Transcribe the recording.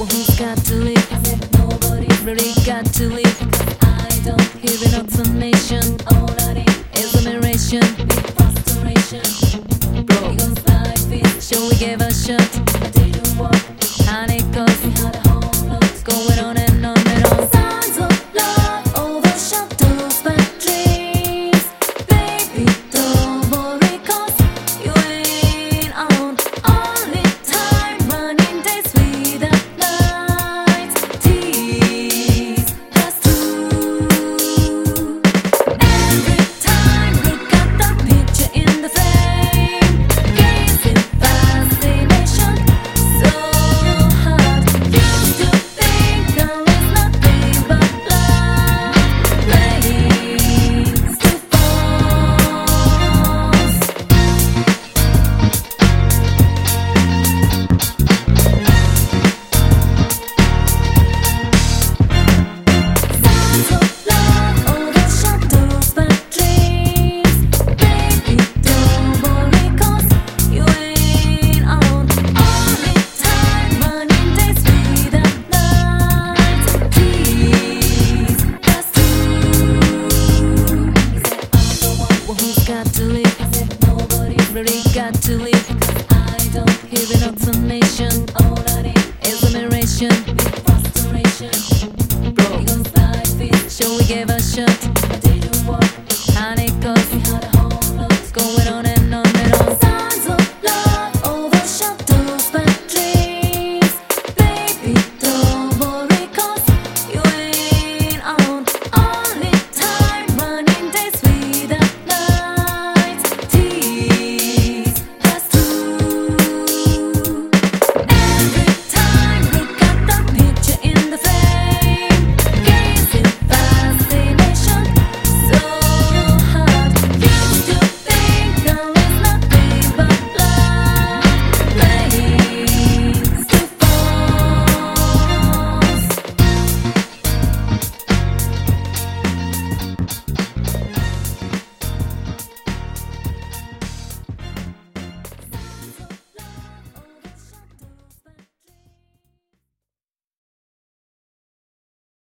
Well, who's got to live? I said nobody's really got to live. I don't hear an explanation. Already is a narration. Frustration. Broken life is. Shall we give up? literally got to leave. I don't hear an automation, all I need is.